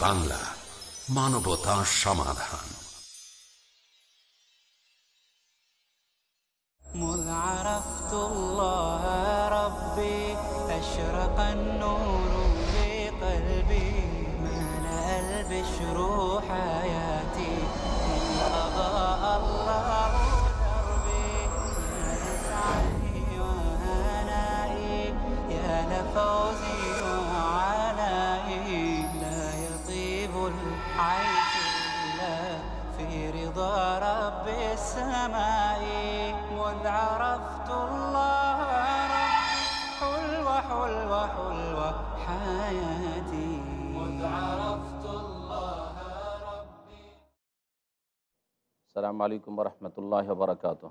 বাংলা মানবতা সমাধান مذ عرفت السماء مذ عرفت الله ربي حلوة حلوة حلوة حياتي. مذ عرفت الله ربي. السلام عليكم ورحمة الله وبركاته.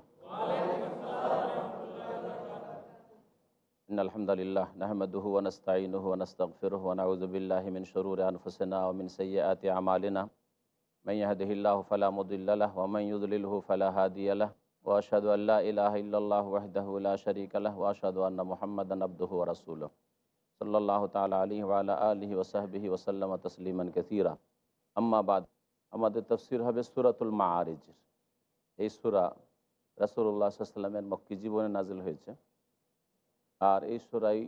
إن الحمد لله نحمده ونستعينه ونستغفره ونعوذ بالله من شرور أنفسنا ومن سيئات أعمالنا. من يهده الله فلا مضل له ومن يضلله فلا هادي له وأشهد أن لا إله إلا الله وحده لا شريك له وأشهد أن محمدا عبده ورسوله صلى الله تعالى عليه وعلى آله وصحبه وسلم تسليما كثيرا أما بعد আমাদের তফসির হবে সুরাতুল মাআরিজ এই সুরা রাসুল্লাহ সাল্লামের مكي জীবনে نازل হয়েছে আর এই সুরাই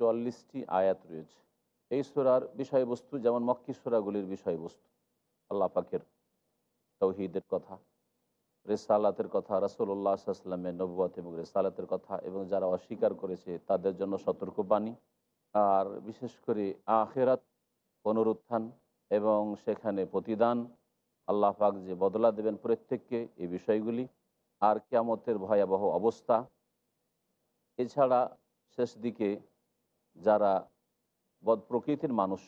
চল্লিশটি আয়াত রয়েছে এই সুরার বিষয়বস্তু যেমন মক্কি সুরাগুলির বিষয়বস্তু আল্লাহ পাকের তৌহিদের কথা, রেসালাতের কথা রাসুল্লাহ সাল্লামের নবুয়াত এবং রেসালাতের কথা এবং যারা অস্বীকার করেছে তাদের জন্য সতর্কবাণী। আর বিশেষ করে আখেরাত পুনরুত্থান এবং সেখানে প্রতিদান, আল্লাহ পাক যে বদলা দেবেন প্রত্যেককে এই বিষয়গুলি। আর কেয়ামতের ভয়াবহ অবস্থা। এছাড়া শেষ দিকে যারা বদ প্রকৃতির মানুষ,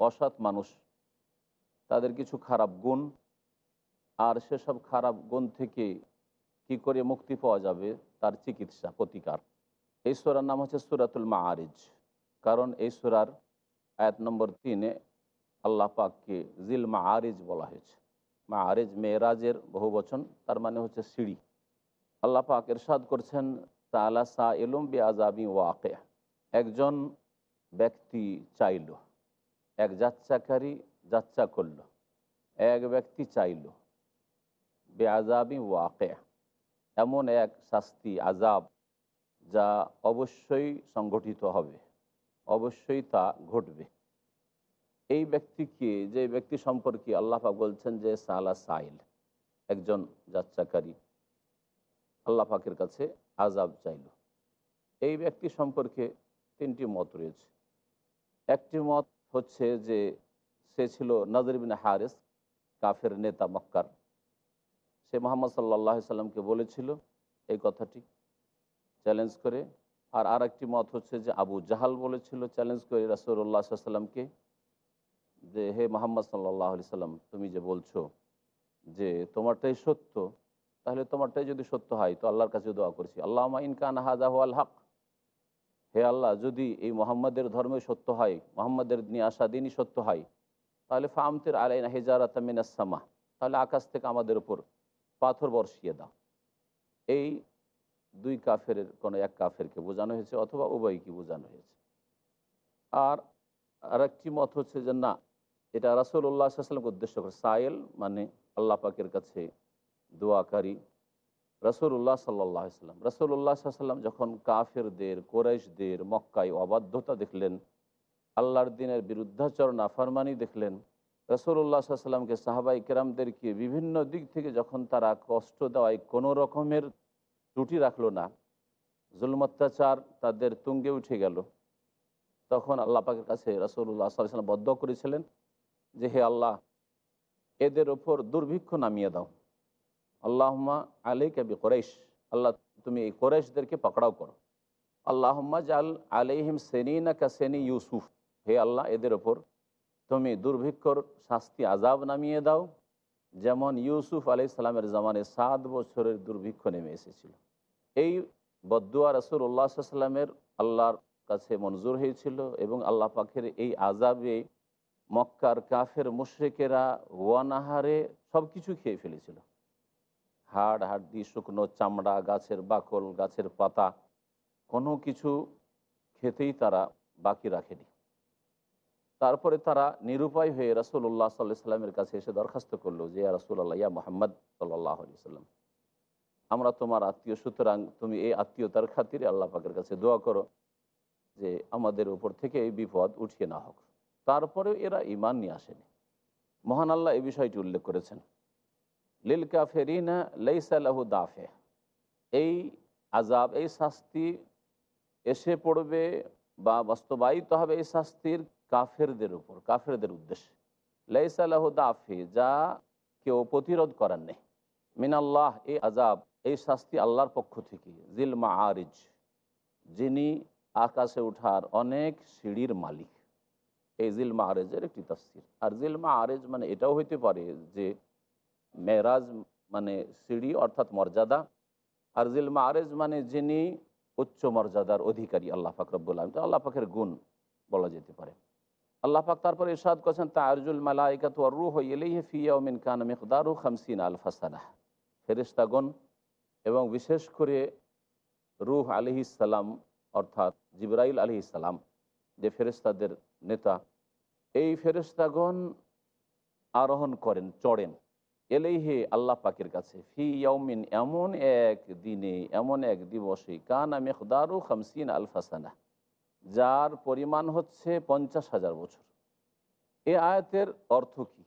অসৎ মানুষ তাদের কিছু খারাপ গুণ, আর সেসব খারাপ গুণ থেকে কি করে মুক্তি পাওয়া যাবে? তার চিকিৎসা, প্রতিকার। এই সুরার নাম হচ্ছে সুরাতুল মাআরিজ। কারণ এই সুরার আয়াত নম্বর তিনে আল্লাহ পাককে জিল মা আরিজ বলা হয়েছে। মা আরিজ মেয়েরাজের বহু বচন, তার মানে হচ্ছে সিঁড়ি। আল্লাহ পাক এরশাদ করছেন, তালা সা এলুম বি আজাবি ওয়াকে একজন ব্যক্তি চাইল, এক যাচ্চাকারী যাচ্চা করল। এক ব্যক্তি চাইল বে আজাবি ওয়াকে এমন এক শাস্তি আজাব যা অবশ্যই সংগঠিত হবে, অবশ্যই তা ঘটবে। এই ব্যক্তিকে যে ব্যক্তি সম্পর্কে আল্লাহাক বলছেন যে, সালা সাইল, একজন যাচ্চাকারী আল্লাহ পাকের কাছে আজাব চাইল। এই ব্যক্তি সম্পর্কে তিনটি মত রয়েছে। একটি মত হচ্ছে যে সে ছিল নজরবিন হারেস, কাফের নেতা মক্কার। সে মোহাম্মদ সাল্লাহ সাল্লামকে বলেছিল এই কথাটি চ্যালেঞ্জ করে। আর আর একটি মত হচ্ছে যে আবু জাহাল বলেছিল চ্যালেঞ্জ করে রাসুল্লাহ সাল্লামকে যে, হে মোহাম্মদ সাল্লাহ আলি সাল্লাম, তুমি যে বলছো যে তোমারটাই সত্য, তাহলে তোমারটাই যদি সত্য হয়, তো আল্লাহর কাছে দোয়া করছি। আল্লাহ ইনকান হাজাহ আল হক। হে আল্লাহ, যদি এই মোহাম্মদের ধর্মে সত্য হয়, মোহাম্মদের নিয়ে আসা দিনই সত্য হয় তাহলে ফামতের আলাইনা হেজারাত মিনাসামা তাহলে আকাশ থেকে আমাদের উপর পাথর বর্ষিয়ে দাও। এই দুই কাফের কোনো এক কাফেরকে বোঝানো হয়েছে অথবা উভয়কে বোঝানো হয়েছে। আর আরেকটি মত হচ্ছে যে না, এটা রাসুল্লাহ সাল্লামকে উদ্দেশ্য করে। সায়েল মানে আল্লাহ পাকের কাছে দোয়াকারী রসুল্লাহ সাল্লাহ সাল্লাম রসুল্লাহ সাল্লাম যখন কাফেরদের, কোরাইশদের, মক্কায় অবাধ্যতা দেখলেন আল্লাহর দিনের বিরুদ্ধাচরণ আফারমানি দেখলেন। রসুল্লাহ সাল্লামকে সাহাবাই কেরামদেরকে বিভিন্ন দিক থেকে যখন তারা কষ্ট দেওয়ায় কোনো রকমের ত্রুটি রাখল না জুলম অত্যাচার তাদের তুঙ্গে উঠে গেল। তখন আল্লাহ পাকের কাছে রসুল্লাহ সাল্লাম বদ্ধ করেছিলেন যে, হে আল্লাহ, এদের ওপর দুর্ভিক্ষ নামিয়ে দাও। আল্লাহম্মা আলী কবি কোরেশ আল্লাহ তুমি এই কোরেশদেরকে পকড়াও করো। আল্লাহম্মা জাল আলিহিম সেনিনা কা সেনি ইউসুফ। হে আল্লাহ, এদের ওপর তুমি দুর্ভিক্ষর শাস্তি আজাব নামিয়ে দাও। যেমন ইউসুফ আলি সালামের জামানে সাত বছরের দুর্ভিক্ষ নেমে এসেছিল। এই বদুয়া রসুল উল্লাহ সাল্লামের আল্লাহর কাছে মঞ্জুর হয়েছিল এবং আল্লাহ পাখের এই আজাবে মক্কার কাফের মুশ্রিকেরা ওয়ানাহারে সব কিছু খেয়ে ফেলেছিল। হাড়, হাড্ডি, শুকনো চামড়া, গাছের বাকল, গাছের পাতা কোনো কিছু খেতেই তারা বাকি রাখেনি। তারপরে তারা নিরুপায় হয়ে রাসুল্লাহ সাল্লাহ সাল্লামের কাছে এসে দরখাস্ত করল যে রাসুল্লাহ ইয়া মোহাম্মদ সাল্লাহ সাল্লাম, আমরা তোমার আত্মীয়, সুতরাং তুমি এই আত্মীয়তার খাতিরে আল্লাহ পাকের কাছে দোয়া করো যে, আমাদের উপর থেকে এই বিপদ উঠিয়ে না হোক। তারপরেও এরা ইমান নিয়ে আসেনি। মহান আল্লাহ এই বিষয়টি উল্লেখ করেছেন। লিল কাফেরিনা লেইসালাহু দাফে, এই আজাব এই শাস্তি এসে পড়বে বা বাস্তবায়িত হবে এই শাস্তির কাফেরদের উপর, কাফেরদের উদ্দেশ্যে। লেইসালাহু দাফে, যা কেউ প্রতিরোধ করার নেই। মিনাল্লাহ, এই আজাব এই শাস্তি আল্লাহর পক্ষ থেকে। জিল মা আরিজ যিনি আকাশে ওঠার অনেক সিঁড়ির মালিক। এই জিল মা আরেজের একটি তফসির। আর জিল মা আরেজ মানে এটাও হইতে পারে যে মেরাজ মানে সিঁড়ি অর্থাৎ মর্যাদা। আর জিল মা আরেজ মানে যিনি উচ্চ মর্যাদার অধিকারী, আল্লাহ আলম আল্লাহ পাকের গুণ বলা যেতে পারে। আল্লাহ পাক তারপর ইরশাদ করছেন তারজুল মালাইকাত রুহ ইলাইহি ফি ইয়াউমিন কানা মিকদারু 50 আলফ সানাহ। ফেরেশতাগণ এবং বিশেষ করে রুহ আলহিসাল্লাম অর্থাৎ জিবরাইল আলহিসাল্লাম যে ফেরেস্তাদের নেতা, এই ফেরেস্তাগণ আরোহণ করেন, চড়েন এলেইহে আল্লাহ পাকের কাছে, ফি ইয়াউমিন এমন এক দিনে, এমন এক দিবসে, কানা মেখদারু খামসিন আলফাসানা যার পরিমাণ হচ্ছে পঞ্চাশ হাজার বছর। এ আয়াতের অর্থ কি?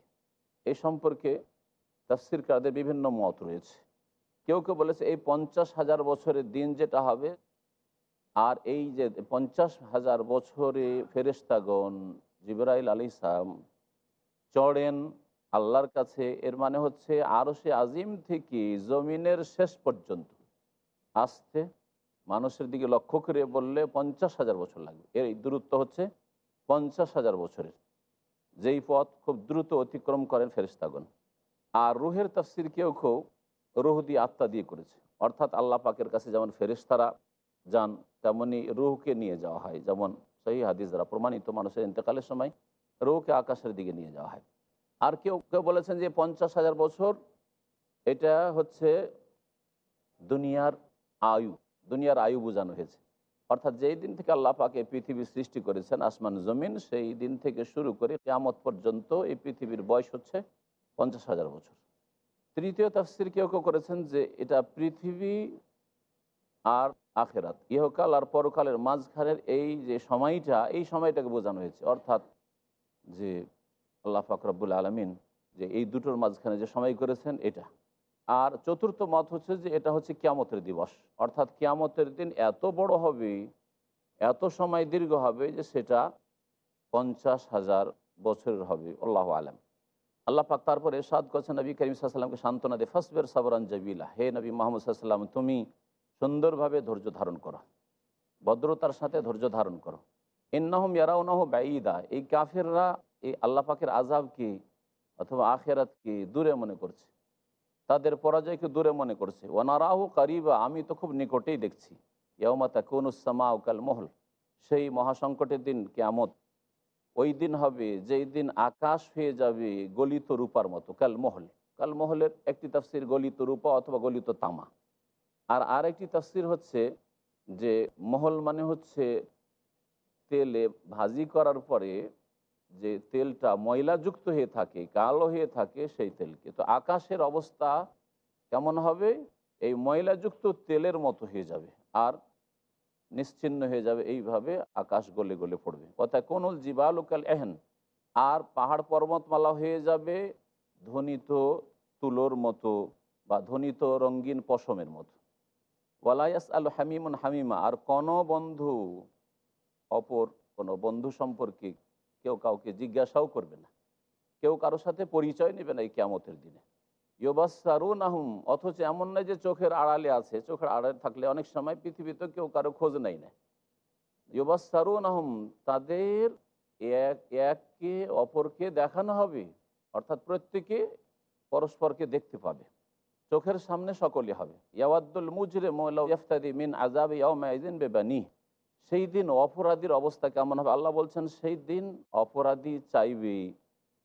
এই সম্পর্কে তাফসির কাদের বিভিন্ন মত রয়েছে। কেউ কেউ বলেছে, এই পঞ্চাশ হাজার বছরের দিন যেটা হবে, আর এই যে পঞ্চাশ হাজার বছরে ফেরেস্তাগণ জিবরাইল আলী সালাম চড়েন আল্লাহর কাছে, এর মানে হচ্ছে আরও সে আজিম থেকে জমিনের শেষ পর্যন্ত আসতে মানুষের দিকে লক্ষ্য করে বললে পঞ্চাশ হাজার বছর লাগবে। এর এই দূরত্ব হচ্ছে পঞ্চাশ হাজার বছরের। যেই পথ খুব দ্রুত অতিক্রম করেন ফেরিস্তাগণ আর রুহের তফসির কেউ কেউ রুহ দিয়ে আত্মা দিয়ে করেছে। অর্থাৎ আল্লাহ পাকের কাছে যেমন ফেরিস্তারা যান, তেমনি রুহকে নিয়ে যাওয়া হয়। যেমন সেই হাদিস দ্বারা প্রমাণিত মানুষের ইন্তেকালের সময় রুহকে আকাশের দিকে নিয়ে যাওয়া হয়। আর কেউ কেউ বলেছেন যে পঞ্চাশ হাজার বছর, এটা হচ্ছে দুনিয়ার আয়ু। দুনিয়ার আয়ু বোঝানো হয়েছে। অর্থাৎ যেই দিন থেকে আল্লাহ পাকে পৃথিবী সৃষ্টি করেছেন, আসমান, জমিন, সেই দিন থেকে শুরু করে কেয়ামত পর্যন্ত এই পৃথিবীর বয়স হচ্ছে পঞ্চাশ হাজার বছর। তৃতীয় তাফসির কেউ কেউ করেছেন যে এটা পৃথিবী আর আখেরাত, ইহকাল আর পরকালের মাঝখানের এই যে সময়টা, এই সময়টাকে বোঝানো হয়েছে। অর্থাৎ যে আল্লাহ ফাকরাবুল আলমিন যে এই দুটোর মাঝখানে যে সময় করেছেন, এটা। আর চতুর্থ মত হচ্ছে যে এটা হচ্ছে কিয়ামতের দিবস। অর্থাৎ কিয়ামতের দিন এত বড় হবে, এত সময় দীর্ঘ হবে যে সেটা পঞ্চাশ হাজার বছরের হবে। আল্লাহ আলম। আল্লাহ পাক তারপরে সাদ করছেন, নবী করিম সাল্লামকে সান্ত্বনা দে ফসবের সাবরান জবিলা, হে নবী মোহাম্মদ সাল্লাম তুমি সুন্দরভাবে ধৈর্য ধারণ করো। ভদ্রতার সাথে ধৈর্য ধারণ করো। ইন্নাহম ইয়ারাউনাহ ব্যয়দা এই কাফেররা এই আল্লাহ পাকের আজাবকে অথবা আখেরাতকে দূরে মনে করছে? তাদের পরাজয়কে দূরে মনে করছে। ওনারাহু কারিবা, আমি তো খুব নিকটেই দেখছি। ইয়মাতা কুনুসামা কাল মহল। সেই মহাসংকটের দিন কেয়ামত। ওই দিন হবে যেই দিন আকাশ হয়ে যাবে গলিত রূপার মতো, কাল মহল। কাল মহলের একটি তাফসির গলিত রূপা অথবা গলিত তামা। আর আরেকটি তাফসির হচ্ছে যে মহল মানে হচ্ছে তেলে ভাজি করার পরে যে তেলটা ময়লাযুক্ত হয়ে থাকে, কালো হয়ে থাকে সেই তেলকে। তো আকাশের অবস্থা কেমন হবে? এই ময়লাযুক্ত তেলের মতো হয়ে যাবে আর নিশ্চিন্ন হয়ে যাবে। এইভাবে আকাশ গলে গলে পড়বে। অর্থাৎ কোনুল জিবালুকাল এহেন, আর পাহাড় পর্বতমালা হয়ে যাবে ধ্বনিত তুলোর মতো বা ধ্বনিত রঙ্গিন পশমের মতো। ওয়ালায়াস আল হামিমুন হামিমা, আর কোন বন্ধু অপর, কোনো বন্ধু সম্পর্কে কেউ কাউকে জিজ্ঞাসাও করবে না। কেউ কারোর সাথে পরিচয় নেবে না এই কেমতের দিনে। ইয়োবাসারুন আহম অথচ এমন নয় যে চোখের আড়ালে আছে, চোখের আড়ালে থাকলে অনেক সময় পৃথিবীতে কেউ কারও খোঁজ নেই না। ইয়োবাসারুন আহম তাদের এক এককে অপরকে দেখানো হবে, অর্থাৎ প্রত্যেকে পরস্পরকে দেখতে পাবে। চোখের সামনে সকলে হবে। ইয়াওয়াদ্দুল মুজরে ইফতাদি মিন আজাব ইয়াউমাইদিন বেবানি সেই দিন অপরাধীর অবস্থা কেমন হবে? আল্লাহ বলছেন, সেই দিন অপরাধী চাইবে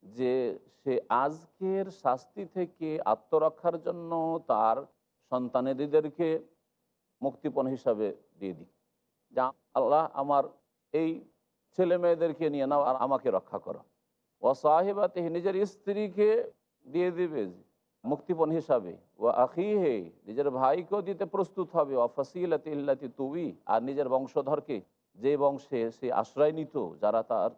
যে সে আজকের শাস্তি থেকে আত্মরক্ষার জন্য তার সন্তানেদেরকে মুক্তিপণ হিসাবে দিয়ে দিক। যা আল্লাহ আমার এই ছেলে মেয়েদেরকে নিয়ে নাও আর আমাকে রক্ষা করো। ও সাহেবাতে নিজের স্ত্রীকে দিয়ে দিবে মুক্তিপণ হিসাবে। ও আখি হে নিজের ভাইকেও দিতে প্রস্তুত হবে। ও ফসিলাতি ইল্লাতি তুই আর নিজের বংশধরকে যে বংশে সে আশ্রয় নিত, যারা তার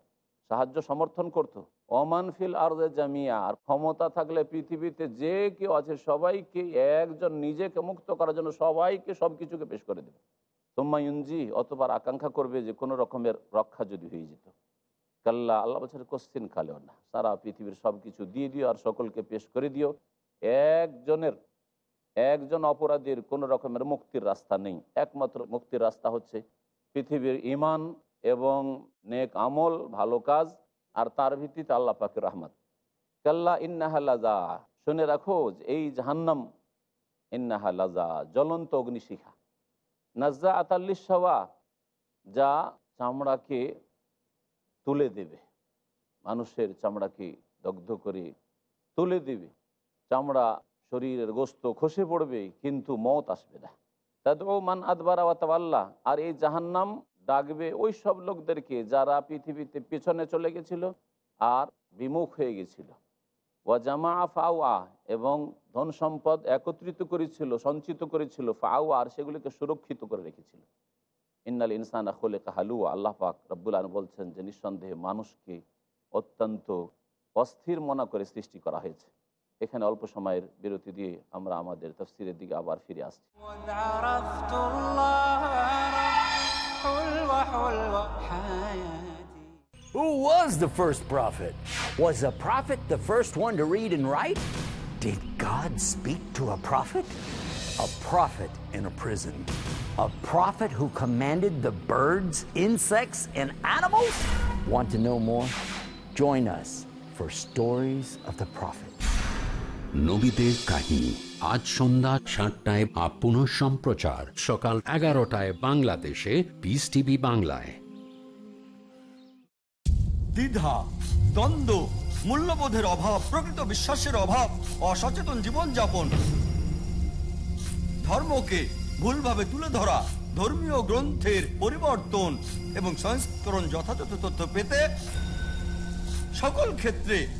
সাহায্য সমর্থন করত। ওমান ফিল আর জামিয়া, আর ক্ষমতা থাকলে পৃথিবীতে যে কেউ আছে, সবাইকে একজন নিজেকে মুক্ত করার জন্য সবাইকে সব কিছুকে পেশ করে দেবে। সোম্মায়ুঞ্জি অতবার আকাঙ্ক্ষা করবে যে কোনো রকমের রক্ষা যদি হয়ে যেত। কাল্লা, আল্লাহ বছর কোশ্চিন কালেও না। সারা পৃথিবীর সব কিছু দিয়ে দিও আর সকলকে পেশ করে দিও। একজনের, একজন অপরাধীর কোনো রকমের মুক্তির রাস্তা নেই। একমাত্র মুক্তির রাস্তা হচ্ছে পৃথিবীর ইমান এবং নেক আমল, ভালো কাজ, আর তার ভিত্তিতে আল্লাহ পাকের রহমত। কাল্লা ইন্নাহা লাজা, শুনে রাখো এই জাহান্নাম, ইন্নাহা লাজা, জ্বলন্ত অগ্নিশিখা। নাজা আতাল্লিশাওয়া যা চামড়াকে তুলে দেবে। মানুষের চামড়াকে দগ্ধ করে তুলে দেবে। চামড়া শরীরের গোস্ত খসে পড়বে, কিন্তু মত আসবে না। তাদৌ মান আদবারা ওয়াতাল্লাহ আর এই জাহান্নাম ডাকবে ওই সব লোকদেরকে যারা পৃথিবীতে পেছনে চলে গেছিল আর বিমুখ হয়ে গেছিল। ওয়া জামা ফাওয়া, এবং ধন সম্পদ একত্রিত করেছিল, সঞ্চিত করেছিল, ফাওয়া, আর সেগুলিকে সুরক্ষিত করে রেখেছিল। ইন্নাল ইনসান আখলে কাহালুয়া আল্লাহ পাক রব্বুল বলছেন যে নিঃসন্দেহে মানুষকে অত্যন্ত অস্থির মনা করে সৃষ্টি করা হয়েছে। এখানে অল্প সময়ের বিরতি দিয়ে আমরা আমাদের তফসিরের দিকে আবার ফিরে আসছি Who was the first prophet? Was a prophet the first one to read and write? Did God speak to a prophet? A prophet in a prison. A prophet who commanded the birds, insects, and animals? Want to know more? Join us for Stories of the Prophet. নবীদের কাহিনী। আজ সন্ধ্যা সাতটায় আপন সম্প্রচার। সকাল এগারোটায় বাংলাদেশে piece TV বাংলায়। দ্বিধা, দ্বন্দ্ব, মূল্যবোধের অভাব, প্রকৃত বিশ্বাসের অভাব, অসচেতন জীবনযাপন। ধর্মকে ভুলভাবে তুলে ধরা, ধর্মীয় গ্রন্থের পরিবর্তন এবং সংস্করণ যথাযথ তথ্য পেতে সকল ক্ষেত্রে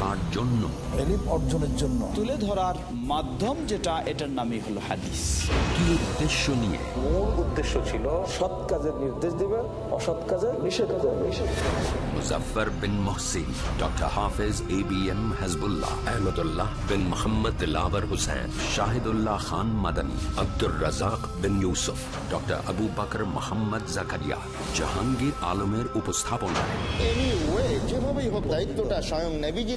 কার জন্য। অর্জনের জন্য। তুলে ধরার মাধ্যম যেটা এটার নামই হলো হাদিস। কি উদ্দেশ্য নিয়ে? মূল উদ্দেশ্য ছিল সৎ কাজের নির্দেশ দিবে অসৎ কাজের নিষেধ করবে Muzaffar bin Mohsin doctor Hafez A B M Hasbullah. Ahmadullah bin Mohammad lover Hussain. Shahidullah Khan Madani. Abdur Razzak bin Yusuf. Doctor Abu Bakar Mohammad Zakaria. Jahangir আলমের উপস্থাপনায়। যেভাবেই হোক দায়িত্বটা স্বয়ং নেভিজি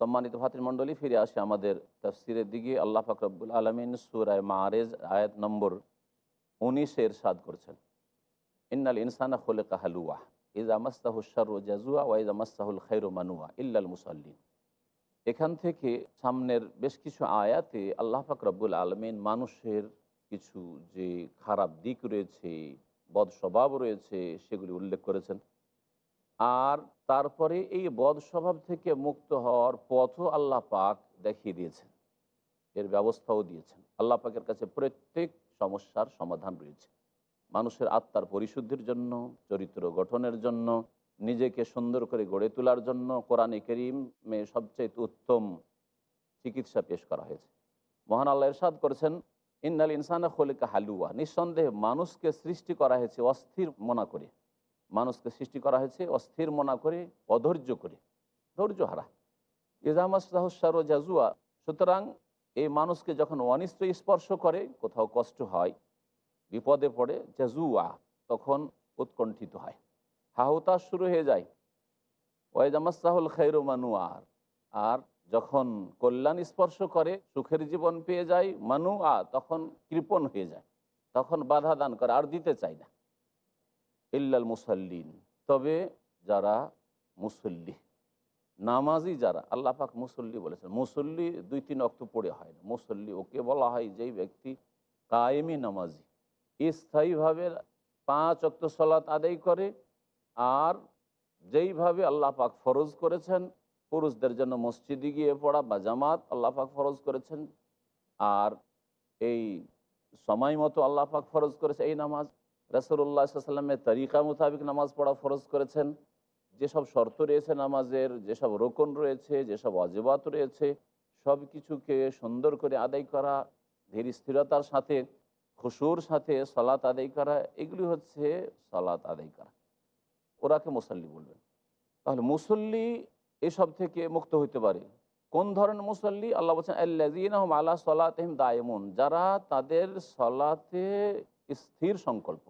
সম্মানিত ভাতৃমণ্ডলী ফিরে আসে আমাদের তফসিরের দিকে। আল্লাহ ফাকরবুল আলমিন সুরায় মারেজ আয়াত নম্বর উনিশের সাদ করছেন। ইন্নাল ইনসানা খোলে কাহালুয়া ইজা মাস্তাহু জাজুয়া ওয়া ইজা মাস্তাহুল খৈরু মানুয়া ইল্লাল মুসল্লিন। এখান থেকে সামনের বেশ কিছু আয়াতে আল্লাহ পাক রব্বুল আলমিন মানুষের কিছু যে খারাপ দিক রয়েছে, বদ স্বভাব রয়েছে, সেগুলি উল্লেখ করেছেন। আর তারপরে এই বদ স্বভাব থেকে মুক্ত হওয়ার পথও আল্লাহ পাক দেখিয়ে দিয়েছেন। এর ব্যবস্থাও দিয়েছেন। আল্লাহ পাকের কাছে প্রত্যেক সমস্যার সমাধান রয়েছে। মানুষের আত্মার পরিশুদ্ধির জন্য, চরিত্র গঠনের জন্য, নিজেকে সুন্দর করে গড়ে তোলার জন্য কোরআনে করিমে সবচেয়ে উত্তম চিকিৎসা পেশ করা হয়েছে। মহান আল্লাহ ইরশাদ করেছেন, ইন্নাল ইনসানা খোলেকা হালুয়া। নিঃসন্দেহে মানুষকে সৃষ্টি করা হয়েছে অস্থির মনা করে। মানুষকে সৃষ্টি করা হয়েছে, অস্থির মনা করে, অধৈর্য করে। ধৈর্য হারা। ইজামাসাহসার জাজুয়া সুতরাং এই মানুষকে যখন অনিষ্ট স্পর্শ করে, কোথাও কষ্ট হয়, বিপদে পড়ে জাজুয়া তখন উৎকণ্ঠিত হয়। হাহুতাশ শুরু হয়ে যায়। ওয়াইজামাসাহুল খৈর মানুয়ার। আর যখন কল্যাণ স্পর্শ করে, সুখের জীবন পেয়ে যায় মানু আ তখন কৃপণ হয়ে যায়। তখন বাধা দান করে, আর দিতে চায় না। ইল্লাল মুসল্লিন। তবে যারা মুসল্লি, নামাজি যারা, আল্লাহ পাক মুসল্লি বলেছেন, মুসল্লি দুই, তিন অক্ত পড়ে হয় না। মুসল্লি ওকে বলা হয় যেই ব্যক্তি কায়েমি নামাজি। স্থায়ীভাবে পাঁচ অক্ত সলাত আদায় করে আর যেইভাবে আল্লাহ পাক ফরজ করেছেন, পুরুষদের জন্য মসজিদে গিয়ে পড়া বা জামাত আল্লাহ পাক ফরজ করেছেন। আর এই সময় মতো আল্লাহ পাক ফরজ করেছে এই নামাজ। রসুল্লাহ তরিকা মোতাবিক নামাজ পড়া ফরজ করেছেন। যেসব শর্ত রয়েছে নামাজের, যেসব রোকন রয়েছে, যেসব অজেবাত রয়েছে সব কিছুকে সুন্দর করে আদায় করা, ধীর স্থিরতার সাথে, খুশুর সাথে সলাত আদায় করা, এগুলি হচ্ছে সলাত আদায় করা। ওরাকে মুসল্লি বলবেন। তাহলে মুসল্লি এসব থেকে মুক্ত হইতে পারে। কোন ধরনের মুসল্লি? আল্লাহ বলছেন আল্লাহ আল্লাহ সলাতহিম দায়মুন যারা তাদের সলাতে স্থির সংকল্প।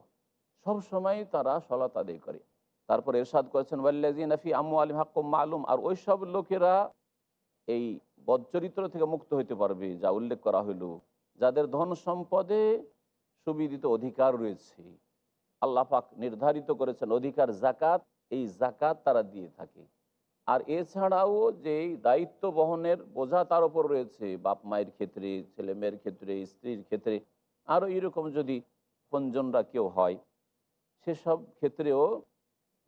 সব সময় তারা সলাত আদায় করে। তারপর এরশাদ করেছেন ওয়াল্লাজিন আফি আম্মু আলিম হাক্কুম মালুম আর ওই সব লোকেরা এই বদচরিত্র থেকে মুক্ত হইতে পারবে, যা উল্লেখ করা হইল। যাদের ধন সম্পদে সুবিদিত অধিকার রয়েছে, আল্লাহ পাক নির্ধারিত করেছেন অধিকার জাকাত এই জাকাত তারা দিয়ে থাকে। আর এছাড়াও যে দায়িত্ব বহনের বোঝা তার ওপর রয়েছে, বাপ মায়ের ক্ষেত্রে, ছেলে মেয়ের ক্ষেত্রে, স্ত্রীর ক্ষেত্রে, আরও এরকম যদি পঞ্জনরা কেউ হয় সেসব ক্ষেত্রেও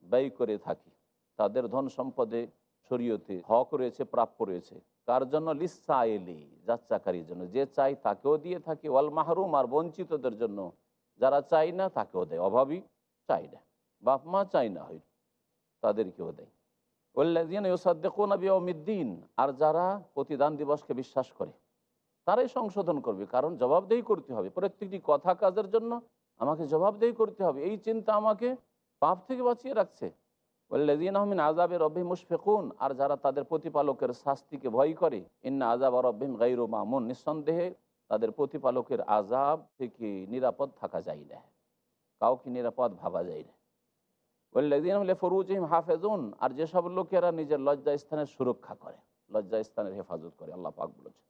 ব্যয় করে থাকি। তাদের ধন সম্পদে শরীয়তে হক রয়েছে, প্রাপ্য রয়েছে। কার জন্য? লিসা এলি যাচ্চাকারীর জন্য। যে চাই তাকেও দিয়ে থাকি। ওয়াল মাহরুম আর বঞ্চিতদের জন্য যারা চাই না, তাকেও দেয়। অভাবী চাই না। বাপ মা চাই না হয়, তাদেরকেও দেয়। ওল্লাদিন ইউসাদ্দেকুন বিয়মিদ্দিন আর যারা প্রতিদান দিবসকে বিশ্বাস করে, তারাই সংশোধন করবে। কারণ জবাবদেহি করতে হবে। প্রত্যেকটি কথা কাজের জন্য আমাকে জবাবদেহি করতে হবে। এই চিন্তা আমাকে পাপ থেকে বাঁচিয়ে রাখছে। আজাবের রব্বি মুশফেকুন। আর যারা তাদের প্রতিপালকের শাস্তিকে ভয় করে, ইন্না আজাব আর রব্বিম গাইর মামুন। নিঃসন্দেহে তাদের প্রতিপালকের আজাব থেকে নিরাপদ থাকা যায় না। কাউকে নিরাপদ ভাবা যায় না। আর যেসব লোকেরা নিজের লজ্জা স্থানের সুরক্ষা করে লজ্জা স্থানের হেফাজত করে, আল্লাহ পাক বলেছে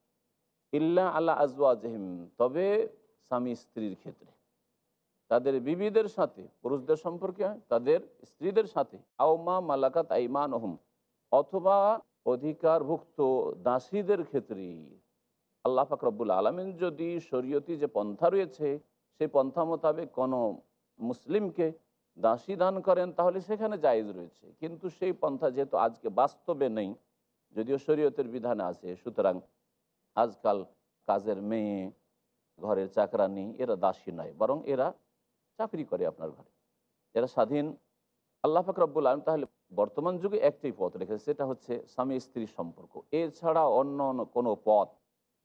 ইল্লা আল্লাহ আজওয়াজহিম। তবে স্বামী স্ত্রীর ক্ষেত্রে। তাদের বিবিদের সাথে, পুরুষদের সম্পর্কে তাদের স্ত্রীদের সাথে আওমা মালাকাত আইমান ওহম অথবা অধিকারভুক্ত দাসীদের ক্ষেত্রে। আল্লাহ ফাকরবুল আলমিন যদি শরীয়তি যে পন্থা রয়েছে, সেই পন্থা মোতাবেক কোনো মুসলিমকে দাসী দান করেন, তাহলে সেখানে জায়েজ রয়েছে। কিন্তু সেই পন্থা যেহেতু আজকে বাস্তবে নেই, যদিও শরীয়তের বিধানে আছে, সুতরাং আজকাল কাজের মেয়ে, ঘরের চাকরানি, এরা দাসী নয়, বরং এরা চাকরি করে আপনার ঘরে। এরা স্বাধীন, আল্লাহ ফাকরাবুল আলম তাহলে বর্তমান যুগে একটাই পথ রেখেছে, সেটা হচ্ছে স্বামী স্ত্রীর সম্পর্ক। এছাড়া অন্য অন্য কোনো পথ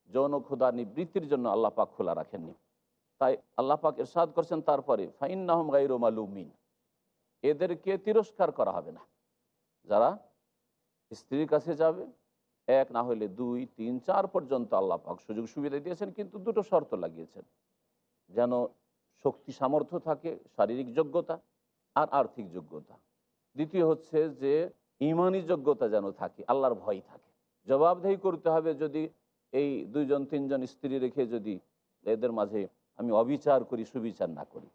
যৌন ক্ষুদা নিবৃত্তির জন্য আল্লাহ পাক খোলা রাখেননি। তাই আল্লাহ পাক এরশাদ করছেন তারপরে ফাইন নাহম গাইর মালুমিন। এদেরকে তিরস্কার করা হবে না। যারা স্ত্রীর কাছে যাবে, এক না হলে দুই, তিন, চার পর্যন্ত আল্লাহ পাক সুযোগ সুবিধা দিয়েছেন, কিন্তু দুটো শর্ত লাগিয়েছেন। যেন শক্তি সামর্থ্য থাকে, শারীরিক যোগ্যতা আর আর্থিক যোগ্যতা। দ্বিতীয় হচ্ছে যে, ইমানি যোগ্যতা যেন থাকে, আল্লাহর ভয় থাকে। জবাবদেহি করতে হবে যদি এই দুইজন, তিনজন স্ত্রী রেখে যদি এদের মাঝে আমি অবিচার করি, সুবিচার না করি।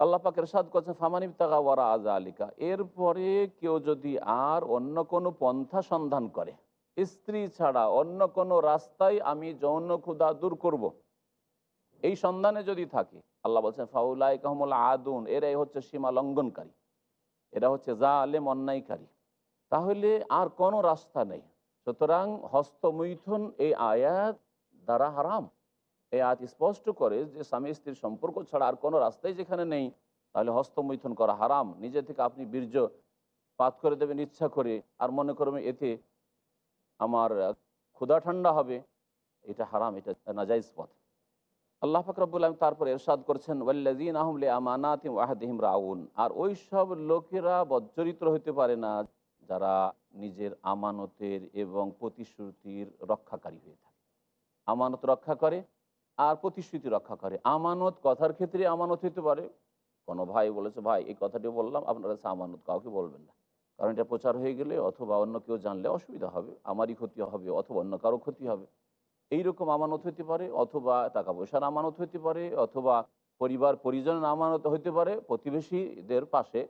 আল্লাহ পাকের সাদ করছেন ফামানিব তাগা ওয়ারা আজা আলিকা এরপরে কেউ যদি আর অন্য কোনো পন্থা সন্ধান করে, স্ত্রী ছাড়া অন্য কোনো রাস্তায় আমি যৌন ক্ষুদা দূর করব। এই সন্ধানে যদি থাকে, আল্লাহ বলছেন ফাউলাই কাহমুল আদুন, এরাই হচ্ছে সীমা লঙ্ঘনকারী, এরা হচ্ছে যা আলেম অন্যায়কারী। তাহলে আর কোনো রাস্তা নেই। সুতরাং হস্তমৈথুন এই আয়াত দ্বারা হারাম। এই আয়াত স্পষ্ট করে যে স্বামী স্ত্রীর সম্পর্ক ছাড়া আর কোনো রাস্তাই যেখানে নেই, তাহলে হস্তমৈথুন করা হারাম। নিজে থেকে আপনি বীর্য পাত করে দেবেন ইচ্ছা করে, আর মনে করবেন এতে আমার ক্ষুধা ঠান্ডা হবে, এটা হারাম, এটা নাজাইজ পথ। আল্লাহ ফাকরাবুল আলম তারপর এরশাদ করছেন ওয়াল্লাজিন আহমলে আমানাত ওয়াহাদিহিম রাউন। আর ওই সব লোকেরা বজ্জরিত হইতে পারে না, যারা নিজের আমানতের এবং প্রতিশ্রুতির রক্ষাকারী হয়ে থাকে। আমানত রক্ষা করে আর প্রতিশ্রুতি রক্ষা করে। আমানত কথার ক্ষেত্রে আমানত হইতে পারে। কোনো ভাই বলেছে, ভাই, এই কথাটি বললাম, আপনার কাছে আমানত কাউকে বলবেন না। কারণ এটা প্রচার হয়ে গেলে অথবা অন্য কেউ জানলে অসুবিধা হবে, আমারই ক্ষতি হবে অথবা অন্য কারও ক্ষতি হবে। এইরকম আমানত হইতে পারে, অথবা টাকা পয়সার আমানত হইতে পারে, অথবা পরিবার, পরিজনের আমানত হইতে পারে, প্রতিবেশীদের পাশে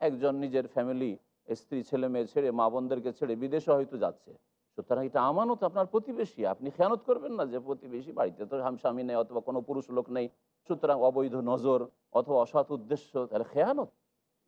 একজন নিজের ফ্যামিলি স্ত্রী, ছেলে মেয়ে ছেড়ে, মা বোনদেরকে ছেড়ে বিদেশে হয়তো যাচ্ছে। সুতরাং এটা আমানত আপনার প্রতিবেশী, আপনি খেয়ানত করবেন না যে প্রতিবেশী বাড়িতে তো স্বামী নেই অথবা কোনো পুরুষ লোক নেই, সুতরাং অবৈধ নজর অথবা অসৎ উদ্দেশ্য, তাহলে খেয়ানত।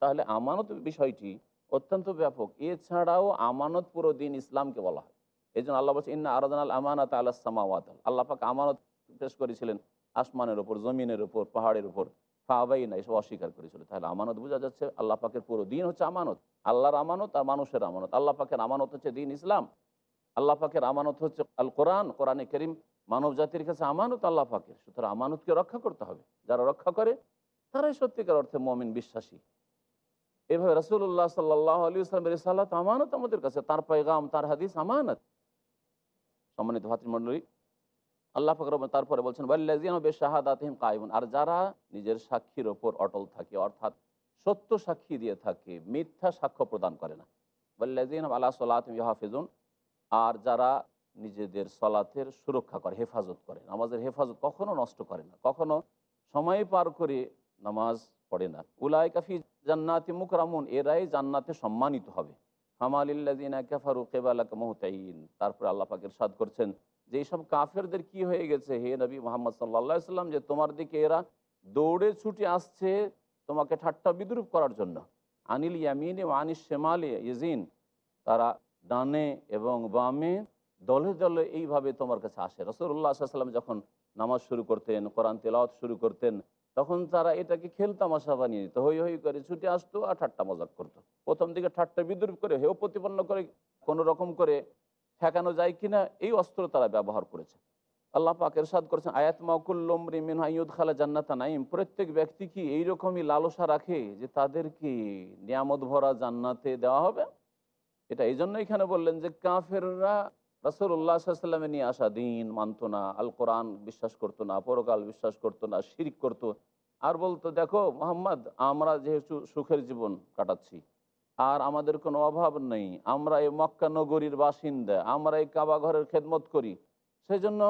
তাহলে আমানত বিষয়টি অত্যন্ত ব্যাপক। এছাড়াও আমানত পুরো দিন ইসলামকে বলা হয়। এই জন্য আল্লাহ বলছে, ইন্না আরাদাল আমানাত আল্লাহ সামাওয়াত। আল্লাহ পাক আমানত পেশ করেছিলেন আসমানের ওপর জমিনের উপর, পাহাড়ের উপর। ফাবাই না এসব অস্বীকার করেছিল। তাহলে আমানত বোঝা যাচ্ছে আল্লাহ পাকের পুরো দিন হচ্ছে আমানত। আল্লাহর আমানত আর মানুষের আমানত। আল্লাহ পাকের আমানত হচ্ছে দিন ইসলাম। আল্লাহ পাকের আমানত হচ্ছে আল কোরআন, কোরআনে করিম। মানব জাতির কাছে আমানত আল্লাহ পাকের। সুতরাং আমানতকে রক্ষা করতে হবে। যারা রক্ষা করে, তারাই সত্যিকার অর্থে মমিন, বিশ্বাসী। এভাবে রসুল্লাহ সাল্লাহ আলী ইসলামের সাল্লাহ আমানত আমাদের কাছে। তার পায়গাম, তার হাদিস আমানত। সম্মানিত ভাতৃমণ্ডলী, আল্লাহ ফকর তারপরে বলছেন ওয়াল্লাজিয়ান বে শাহাদাতহিম কায়মুন আর যারা নিজের সাক্ষীর ওপর অটল থাকে, অর্থাৎ সত্য সাক্ষী দিয়ে থাকে, মিথ্যা সাক্ষ্য প্রদান করে না। ওয়াল্লাজিয়ান আল্লাহ সাল্লাহম হাফিজুন আর যারা নিজেদের সলাতের সুরক্ষা করে, হেফাজত করে। নামাজের হেফাজত কখনো নষ্ট করে না, কখনো সময় পার করে নামাজ পড়ে না। উলাই কাফি জান্নাতি মুকরামুন, এরাই জান্নাতে সম্মানিত হবে। তারপরে আল্লাহ সাদ করছেন যে এইসব কাফেরদের কি হয়ে গেছে? হে নবী মোহাম্মদ সাল্লা সাল্লাম যে তোমার দিকে এরা দৌড়ে ছুটে আসছে তোমাকে ঠাট্টা বিদ্রুপ করার জন্য। আনিল ইয়ামিন এবং আনিস শেমালে ইজিন তারা ডানে এবং বামে দলে দলে এইভাবে তোমার কাছে আসে। রসুল্লাহ সাল্লাম যখন নামাজ শুরু করতেন, কোরআন তেলাওয়াত শুরু করতেন তখন তারা এটাকে খেলতামাশা বানিয়ে নিত হই হই করে ছুটে আসতো আর ঠাট্টা মজাক করতো। প্রথম দিকে ঠাট্টা বিদ্রুপ করে হেও প্রতিপন্ন করে কোনো রকম করে ঠেকানো যায় কিনা, এই অস্ত্র তারা ব্যবহার করেছে। আল্লাহ পাক এরশাদ করেছেন, আয়াত মাকুল্লমরি মিন হাইয়ুদ খালা জান্নাতা নাইম প্রত্যেক ব্যক্তি কি এইরকমই লালসা রাখে যে তাদেরকে নিয়ামত ভরা জান্নাতে দেওয়া হবে? এটা এই জন্য এখানে বললেন যে কাফেররা রাসুল্লাহ সাল্লামে নিয়ে আসা দিন মানত না আল কোরআন বিশ্বাস করতো না, পরকাল বিশ্বাস করতো না, শিরিক করতো। আর বলতো, দেখো মোহাম্মদ, আমরা যেহেতু সুখের জীবন কাটাচ্ছি, আর আমাদের কোনো অভাব নেই, আমরা এই মক্কা নগরীর বাসিন্দা, আমরা এই কাবা ঘরের খেদমত করি। সেই জন্য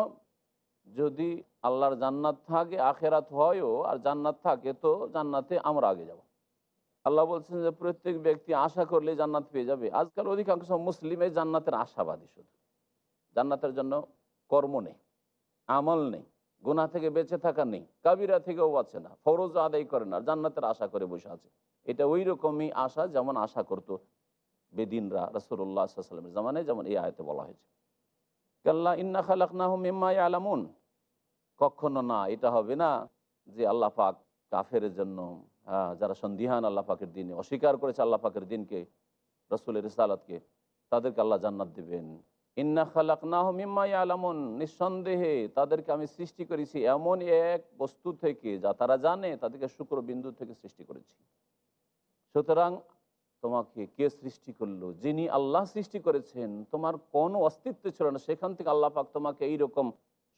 যদি আল্লাহর জান্নাত থাকে, আখেরাত হয়ও, আর জান্নাত থাকে তো জান্নাতে আমরা আগে যাব। আল্লাহ বলছেন যে, প্রত্যেক ব্যক্তি আশা করলে জান্নাত পেয়ে যাবে। আজকাল অধিকাংশ মুসলিম জান্নাতের আশাবাদী শুধু। জান্নাতের জন্য কর্ম নেই, আমল নেই গুনা থেকে বেঁচে থাকা নেই, কাবিরা থেকেও বাঁচে না, ফরজ আদায় করে না, জান্নাতের আশা করে বসে আছে। এটা ওই রকমই আশা যেমন আশা করতো বেদিনরা রসুল্লাহ সাল্লামের জামানে যেমন এই আয়তে বলা হয়েছে। কাল্লা ইন্না খালাক না মিম্মাই আলামুন কখনো না, এটা হবে না যে আল্লাহ পাক কাফের জন্য হ্যাঁ যারা সন্দিহান আল্লাহ পাকের দিনে, অস্বীকার করেছে আল্লাহ পাকের দিনকে, রসুলের রিসালাতকে, তাদেরকে আল্লাহ জান্নাত দিবেন। ইন্না খালাক না মিম্মাই আলামুন নিঃসন্দেহে তাদেরকে আমি সৃষ্টি করেছি এমন এক বস্তু থেকে যা তারা জানে, তাদেরকে শুক্র বিন্দু থেকে সৃষ্টি করেছি। সুতরাং তোমাকে কে সৃষ্টি করল? যিনি আল্লাহ সৃষ্টি করেছেন, তোমার কোনো অস্তিত্ব ছিল না। সেখান থেকে আল্লাহ পাক তোমাকে এইরকম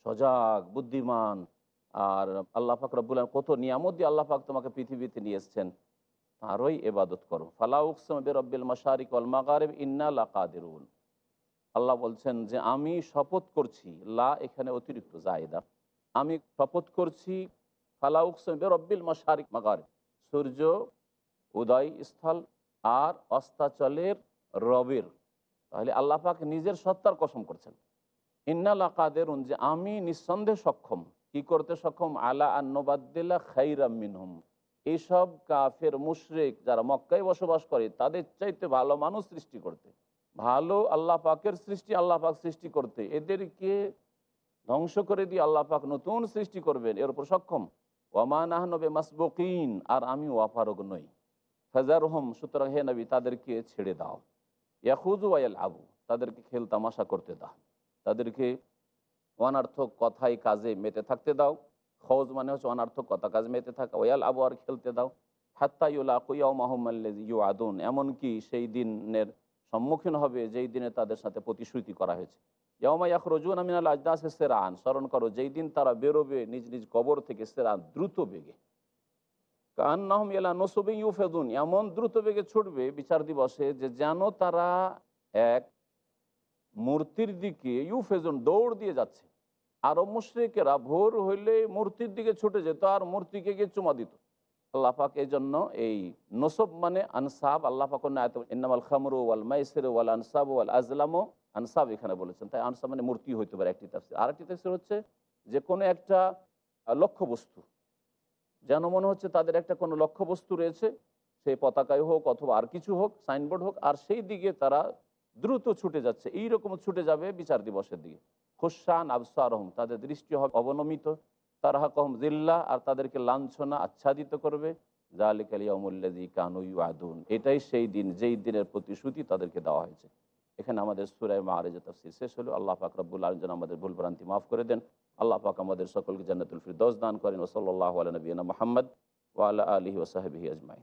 সজাগ, বুদ্ধিমান আর আল্লাহ পাক কত নিয়ামত দিয়ে আল্লাহ তোমাকে পৃথিবীতে নিয়ে এসছেন, তারই এবাদত করো। ফালা উকসম রব্বিল মাসারিক মাগারেব, ইন্না লা কাদিরুন আল্লাহ বলছেন যে, আমি শপথ করছি, লা এখানে অতিরিক্ত জায়দা। আমি শপথ করছি, ফালা উকসম রব্বিল মাসারিক মাগারেব। সূর্য, উদয় স্থল আর অস্তাচলের রবের। তাহলে আল্লাহ পাক নিজের সত্তার কসম করছেন। ইন্নাল্লা কাদেরুন, যে আমি নিঃসন্দেহে সক্ষম। কি করতে সক্ষম? আলা আন্নবাদ্দিল্লা খাইরাম মিনহুম। এইসব কাফের, মুশরেক যারা মক্কায় বসবাস করে, তাদের চাইতে ভালো মানুষ সৃষ্টি করতে। ভালো আল্লাহ পাকের সৃষ্টি আল্লাহ পাক সৃষ্টি করতে। এদেরকে ধ্বংস করে দিয়ে আল্লাহ পাক নতুন সৃষ্টি করবেন, এর উপর সক্ষম। ওয়ামান আহনবে মাসবকিন আর আমি ওয়াফারক নই। ফাজার হোম সুতরাং হে নবী, তাদেরকে ছেড়ে দাও। ইয়াহুজু ওয়াইল আবু তাদেরকে খেল তামাশা করতে দাও। তাদেরকে অনার্থক কথায় কাজে মেতে থাকতে দাও। খোঁজ মানে হচ্ছে অনার্থক কথা কাজে মেতে থাকা। ওয়াল আবু আর খেলতে দাও। হাত্তাইউল্লাহ কুইয়া মাহমাল্লেজ ইউ আদুন এমনকি সেই দিনের সম্মুখীন হবে যেই দিনে তাদের সাথে প্রতিশ্রুতি করা হয়েছে। ইয়ামাইয়াক রজুন আমিনাল আজদাস সেরান। স্মরণ করো, যেই দিন তারা বেরোবে, নিজ নিজ কবর থেকে সেরান দ্রুত বেগে। কান্নাহম এলা নসবে ইউফেদুন। এমন দ্রুত বেগে ছুটবে বিচার দিবসে যে যেন তারা এক মূর্তির দিকে ইউফেজুন দৌড় দিয়ে যাচ্ছে। আরব মুশ্রিকেরা ভোর হইলে মূর্তির দিকে ছুটে যেত, আর মূর্তিকে গিয়ে চুমা দিত। আল্লাহাক এই জন্য এই নসব মানে আনসাব আল্লাহাক ইন্নামাল খামরু ওয়াল মাইসের ওয়াল আনসাব ওয়াল আজলামও আনসাব এখানে বলেছেন। তাই আনসাব মানে মূর্তি হইতে পারে একটি তাফসির। আরেকটি তাফসির হচ্ছে যে কোনো একটা লক্ষ্য বস্তু যেন মনে হচ্ছে তাদের একটা কোনো লক্ষ্য বস্তু রয়েছে, সেই পতাকায় হোক অথবা আর কিছু হোক, সাইনবোর্ড হোক, আর সেই দিকে তারা দ্রুত ছুটে যাচ্ছে। এইরকম ছুটে যাবে বিচার দিবসের দিকে। খুশান আবসারহম, তাদের দৃষ্টি হবে অবনমিত। তারাহা কহম জিল্লা, আর তাদেরকে লাঞ্ছনা আচ্ছাদিত করবে। জালিক দি কানুই আদুন এটাই সেই দিন, যেই দিনের প্রতিশ্রুতি তাদেরকে দেওয়া হয়েছে। এখানে আমাদের সুরায় মাহারেজ তফসির শেষ হলো। আল্লাহ পাক রব্বুল আলম যেন আমাদের ভুল ভ্রান্তি মাফ করে দেন। আল্লাহ পাক আমাদের সকলকে জান্নাতুল ফিরদৌস দান করেন। ওসল্লাহ আলী নবীনা মোহাম্মদ ওয়াল আলহি ওসাহাবি আজমাইন।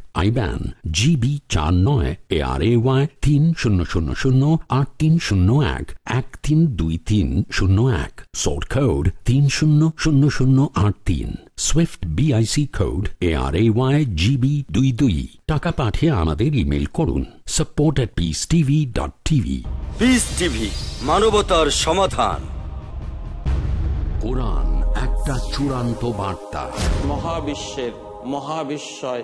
আইব্যান জিবি চার নয় এ আর এ ওয়াই তিন শূন্য শূন্য শূন্য আট তিন শূন্য এক এক তিন দুই তিন শূন্য এক সোর্ট কোড তিন শূন্য শূন্য শূন্য আট তিন SWIFT BIC code A R A Y GB দুই দুই। টাকা পাঠিয়ে আমাদের ইমেল করুন support at Peace TV dot TV Peace TV মানবতার সমাধান। কোরআন একটা চূড়ান্ত বার্তা। মহাবিশ্বের মহাবিশ্বয়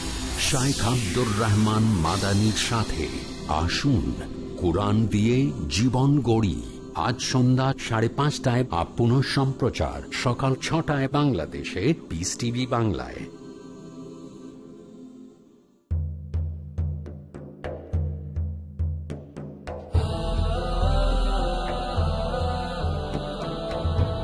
শাইখ আব্দুর রহমান মাদানির সাথে আসুন। কোরআন দিয়ে জীবন গড়ি। আজ সন্ধ্যা সাড়ে পাঁচটায় আপ সম্প্রচার। সকাল ছটায় বাংলাদেশে পিস টিভি বাংলায়।